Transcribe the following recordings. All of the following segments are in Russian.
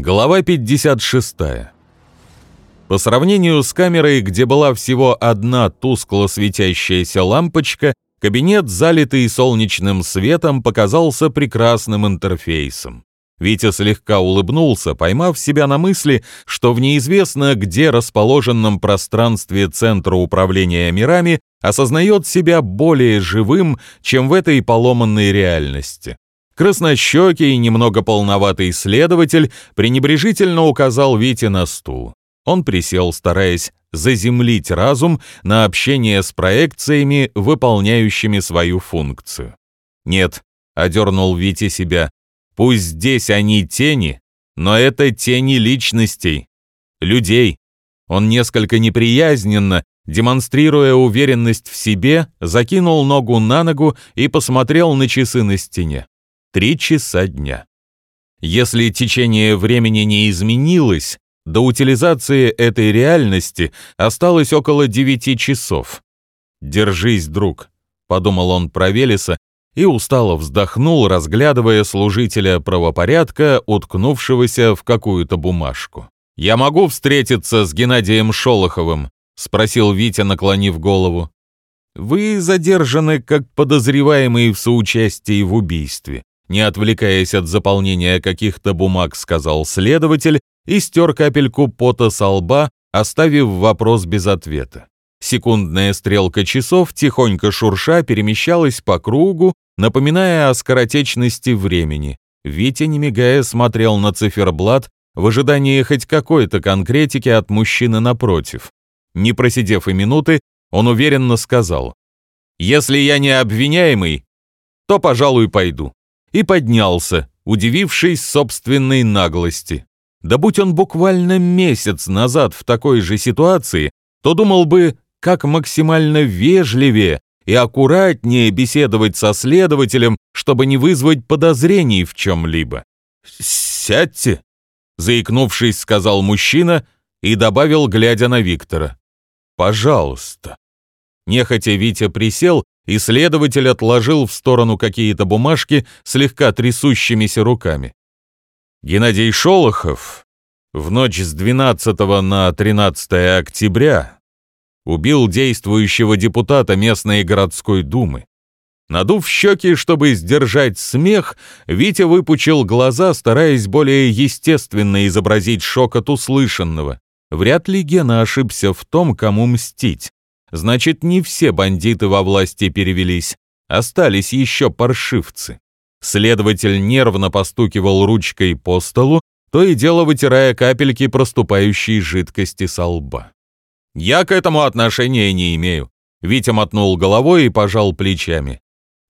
Глава 56. По сравнению с камерой, где была всего одна тускло светящаяся лампочка, кабинет, залитый солнечным светом, показался прекрасным интерфейсом. Витя слегка улыбнулся, поймав себя на мысли, что в неизвестно где расположенном пространстве Центра управления мирами осознает себя более живым, чем в этой поломанной реальности. Краснощекий и немного полноватый следователь пренебрежительно указал Вите на стул. Он присел, стараясь заземлить разум на общение с проекциями, выполняющими свою функцию. «Нет», — одернул Вите себя, — «пусть здесь они тени, но это тени личностей, людей». Он несколько неприязненно, демонстрируя уверенность в себе, закинул ногу на ногу и посмотрел на часы на стене. Три часа дня. Если течение времени не изменилось, до утилизации этой реальности осталось около девяти часов. «Держись, друг», — подумал он про Велеса и устало вздохнул, разглядывая служителя правопорядка, уткнувшегося в какую-то бумажку. «Я могу встретиться с Геннадием Шолоховым?» — спросил Витя, наклонив голову. «Вы задержаны как подозреваемый в соучастии в убийстве не отвлекаясь от заполнения каких-то бумаг, сказал следователь и стер капельку пота со лба, оставив вопрос без ответа. Секундная стрелка часов, тихонько шурша, перемещалась по кругу, напоминая о скоротечности времени. Витя, не мигая, смотрел на циферблат в ожидании хоть какой-то конкретики от мужчины напротив. Не просидев и минуты, он уверенно сказал, «Если я не обвиняемый, то, пожалуй, пойду» и поднялся, удивившись собственной наглости. Да будь он буквально месяц назад в такой же ситуации, то думал бы, как максимально вежливее и аккуратнее беседовать со следователем, чтобы не вызвать подозрений в чем-либо. «Сядьте», — заикнувшись, сказал мужчина и добавил, глядя на Виктора. «Пожалуйста». Нехотя Витя присел Исследователь отложил в сторону какие-то бумажки слегка трясущимися руками. Геннадий Шолохов в ночь с 12 на 13 октября убил действующего депутата местной городской думы. Надув щеки, чтобы сдержать смех, Витя выпучил глаза, стараясь более естественно изобразить шок от услышанного. Вряд ли Гена ошибся в том, кому мстить. Значит, не все бандиты во власти перевелись, остались еще паршивцы. Следователь нервно постукивал ручкой по столу, то и дело вытирая капельки проступающей жидкости со лба. «Я к этому отношения не имею», — Витя мотнул головой и пожал плечами.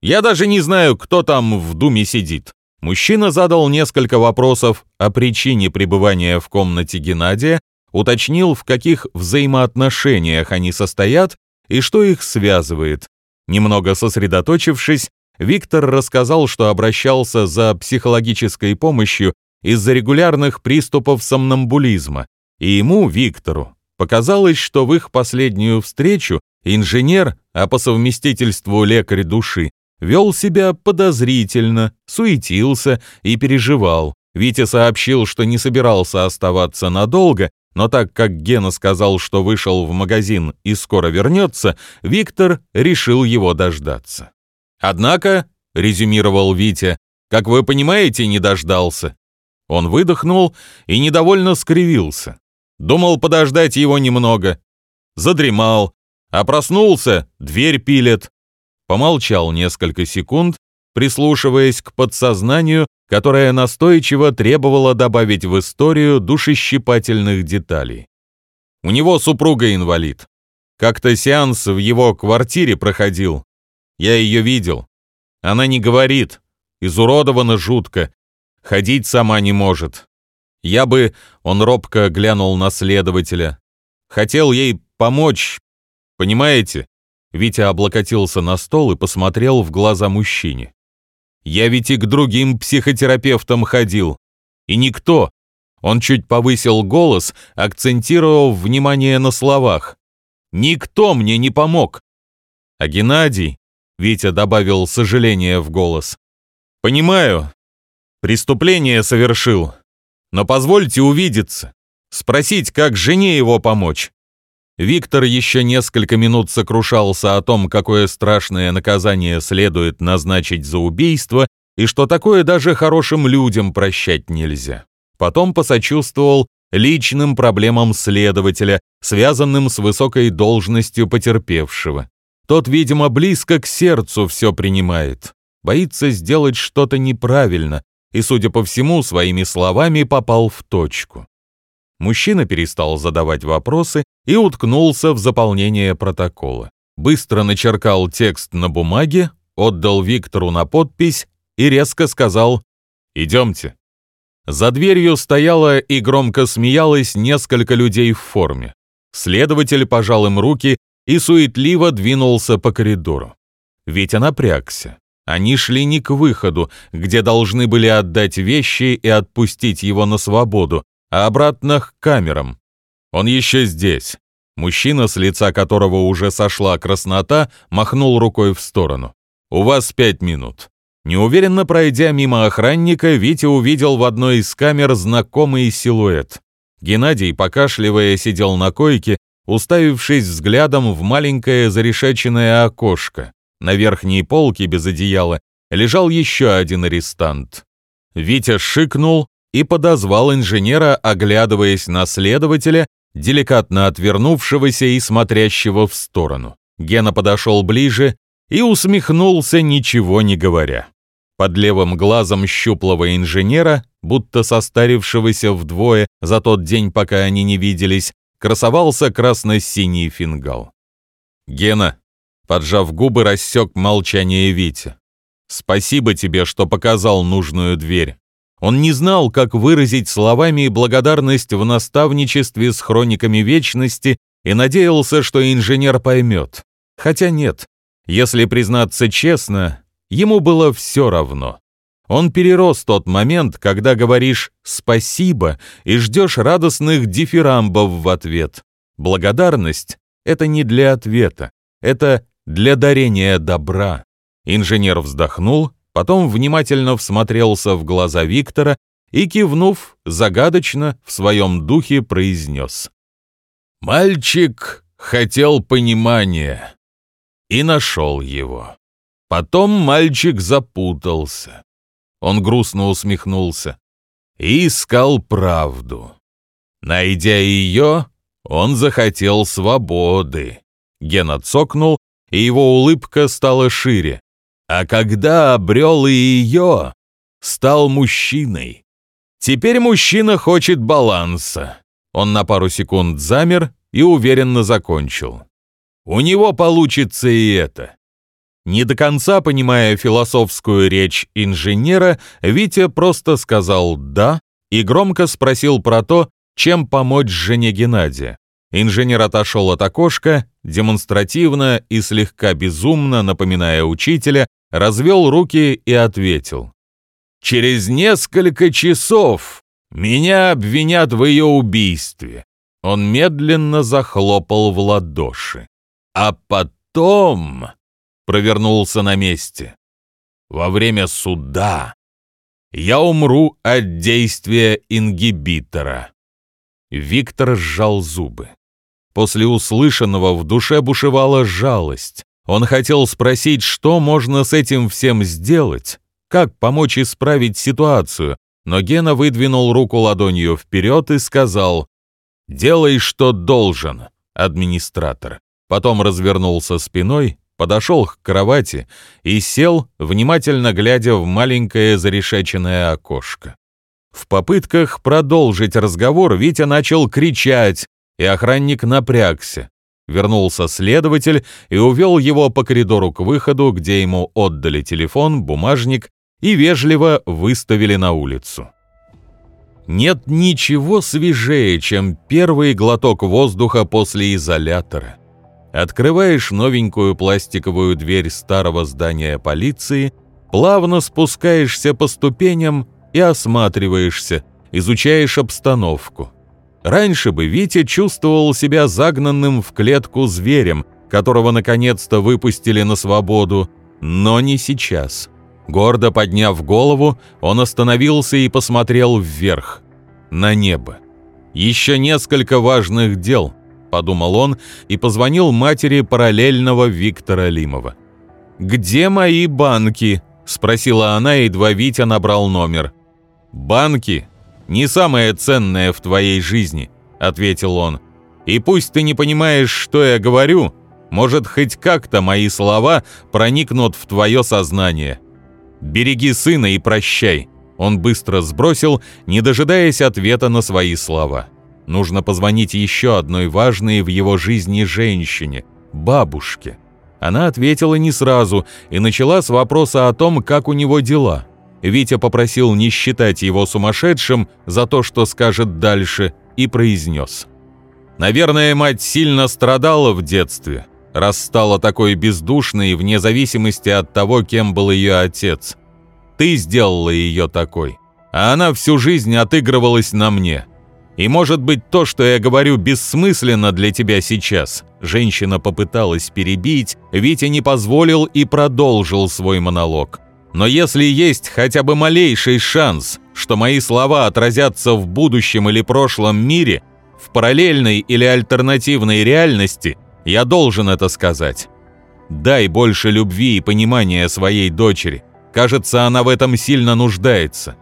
«Я даже не знаю, кто там в Думе сидит». Мужчина задал несколько вопросов о причине пребывания в комнате Геннадия, уточнил, в каких взаимоотношениях они состоят и что их связывает. Немного сосредоточившись, Виктор рассказал, что обращался за психологической помощью из-за регулярных приступов сомнамбулизма, и ему, Виктору, показалось, что в их последнюю встречу инженер, а по совместительству лекарь души, вел себя подозрительно, суетился и переживал. Витя сообщил, что не собирался оставаться надолго но так как Гена сказал, что вышел в магазин и скоро вернется, Виктор решил его дождаться. «Однако», — резюмировал Витя, — «как вы понимаете, не дождался». Он выдохнул и недовольно скривился. Думал подождать его немного. Задремал, а проснулся, дверь пилит. Помолчал несколько секунд, прислушиваясь к подсознанию, которое настойчиво требовало добавить в историю душещипательных деталей. У него супруга инвалид. Как-то сеанс в его квартире проходил. Я ее видел. Она не говорит, изуродована жутко, ходить сама не может. Я бы, он робко глянул на следователя, хотел ей помочь, понимаете? Витя облокотился на стол и посмотрел в глаза мужчине. Я ведь и к другим психотерапевтам ходил. И никто. Он чуть повысил голос, акцентировав внимание на словах. Никто мне не помог. А Геннадий, Витя добавил сожаление в голос. Понимаю, преступление совершил. но позвольте увидеться, спросить, как жене его помочь». Виктор еще несколько минут сокрушался о том, какое страшное наказание следует назначить за убийство, и что такое даже хорошим людям прощать нельзя. Потом посочувствовал личным проблемам следователя, связанным с высокой должностью потерпевшего. Тот, видимо, близко к сердцу все принимает, боится сделать что-то неправильно и, судя по всему, своими словами попал в точку. Мужчина перестал задавать вопросы и уткнулся в заполнение протокола. Быстро начеркал текст на бумаге, отдал Виктору на подпись и резко сказал «Идемте». За дверью стояло и громко смеялось несколько людей в форме. Следователь пожал им руки и суетливо двинулся по коридору. Витя напрягся. Они шли не к выходу, где должны были отдать вещи и отпустить его на свободу, а обратно к камерам. Он еще здесь. Мужчина, с лица которого уже сошла краснота, махнул рукой в сторону. «У вас пять минут». Неуверенно пройдя мимо охранника, Витя увидел в одной из камер знакомый силуэт. Геннадий, покашливая, сидел на койке, уставившись взглядом в маленькое зарешеченное окошко. На верхней полке без одеяла лежал еще один арестант. Витя шикнул, и подозвал инженера, оглядываясь на следователя, деликатно отвернувшегося и смотрящего в сторону. Гена подошел ближе и усмехнулся, ничего не говоря. Под левым глазом щуплого инженера, будто состарившегося вдвое за тот день, пока они не виделись, красовался красно-синий фингал. «Гена», поджав губы, рассек молчание Витя. «Спасибо тебе, что показал нужную дверь. Он не знал, как выразить словами благодарность в наставничестве с хрониками вечности и надеялся, что инженер поймет. Хотя нет, если признаться честно, ему было все равно. Он перерос тот момент, когда говоришь «спасибо» и ждешь радостных дифирамбов в ответ. Благодарность — это не для ответа, это для дарения добра. Инженер вздохнул потом внимательно всмотрелся в глаза Виктора и, кивнув, загадочно в своем духе произнес. «Мальчик хотел понимания и нашел его. Потом мальчик запутался. Он грустно усмехнулся и искал правду. Найдя ее, он захотел свободы. Гена цокнул, и его улыбка стала шире. А когда обрел и ее, стал мужчиной. Теперь мужчина хочет баланса. Он на пару секунд замер и уверенно закончил. У него получится и это. Не до конца понимая философскую речь инженера, Витя просто сказал «да» и громко спросил про то, чем помочь жене Геннадия. Инженер отошел от окошка, демонстративно и слегка безумно, напоминая учителя, развел руки и ответил. «Через несколько часов меня обвинят в ее убийстве». Он медленно захлопал в ладоши. «А потом...» — провернулся на месте. «Во время суда я умру от действия ингибитора». Виктор сжал зубы. После услышанного в душе бушевала жалость. Он хотел спросить, что можно с этим всем сделать, как помочь исправить ситуацию, но Гена выдвинул руку ладонью вперед и сказал «Делай, что должен, администратор». Потом развернулся спиной, подошел к кровати и сел, внимательно глядя в маленькое зарешеченное окошко. В попытках продолжить разговор Витя начал кричать, и охранник напрягся. Вернулся следователь и увел его по коридору к выходу, где ему отдали телефон, бумажник и вежливо выставили на улицу. Нет ничего свежее, чем первый глоток воздуха после изолятора. Открываешь новенькую пластиковую дверь старого здания полиции, плавно спускаешься по ступеням и осматриваешься, изучаешь обстановку – Раньше бы Витя чувствовал себя загнанным в клетку зверем, которого наконец-то выпустили на свободу, но не сейчас. Гордо подняв голову, он остановился и посмотрел вверх. на небо. Еще несколько важных дел, подумал он и позвонил матери параллельного Виктора Лимова. «Где мои банки?» – спросила она, едва Витя набрал номер. «Банки – не самое ценное в твоей жизни», – ответил он. «И пусть ты не понимаешь, что я говорю, может, хоть как-то мои слова проникнут в твое сознание. Береги сына и прощай». Он быстро сбросил, не дожидаясь ответа на свои слова. Нужно позвонить еще одной важной в его жизни женщине – бабушке. Она ответила не сразу и начала с вопроса о том, как у него дела. Витя попросил не считать его сумасшедшим за то, что скажет дальше, и произнес. «Наверное, мать сильно страдала в детстве, раз стала такой бездушной вне зависимости от того, кем был ее отец. Ты сделала ее такой, а она всю жизнь отыгрывалась на мне. И может быть то, что я говорю, бессмысленно для тебя сейчас. Женщина попыталась перебить, Витя не позволил и продолжил свой монолог. Но если есть хотя бы малейший шанс, что мои слова отразятся в будущем или прошлом мире, в параллельной или альтернативной реальности, я должен это сказать. Дай больше любви и понимания своей дочери. Кажется, она в этом сильно нуждается».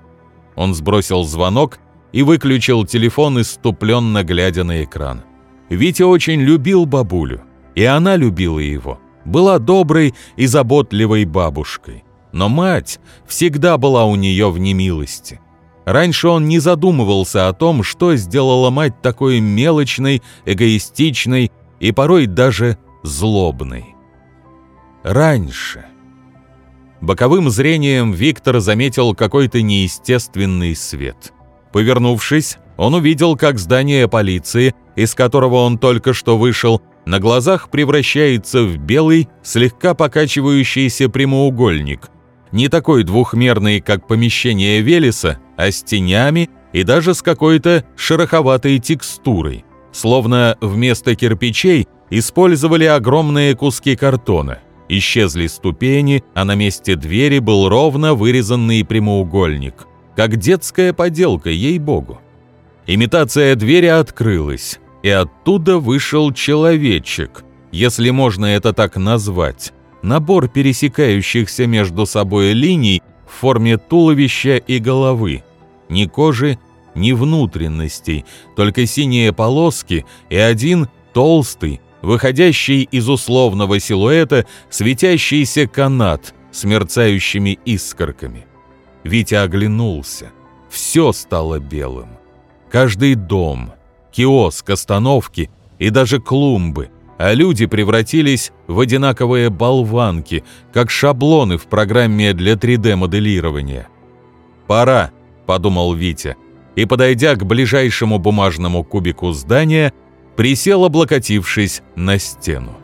Он сбросил звонок и выключил телефон, иступленно глядя на экран. Витя очень любил бабулю, и она любила его. Была доброй и заботливой бабушкой. Но мать всегда была у нее в немилости. Раньше он не задумывался о том, что сделала мать такой мелочной, эгоистичной и порой даже злобной. Раньше. Боковым зрением Виктор заметил какой-то неестественный свет. Повернувшись, он увидел, как здание полиции, из которого он только что вышел, на глазах превращается в белый, слегка покачивающийся прямоугольник. Не такой двухмерный, как помещение Велеса, а с тенями и даже с какой-то шероховатой текстурой. Словно вместо кирпичей использовали огромные куски картона. Исчезли ступени, а на месте двери был ровно вырезанный прямоугольник. Как детская поделка, ей-богу. Имитация двери открылась, и оттуда вышел человечек, если можно это так назвать. Набор пересекающихся между собой линий в форме туловища и головы. Ни кожи, ни внутренностей, только синие полоски и один толстый, выходящий из условного силуэта светящийся канат с мерцающими искорками. Витя оглянулся. Все стало белым. Каждый дом, киоск, остановки и даже клумбы, а люди превратились в одинаковые болванки, как шаблоны в программе для 3D-моделирования. «Пора», — подумал Витя, и, подойдя к ближайшему бумажному кубику здания, присел, облокотившись на стену.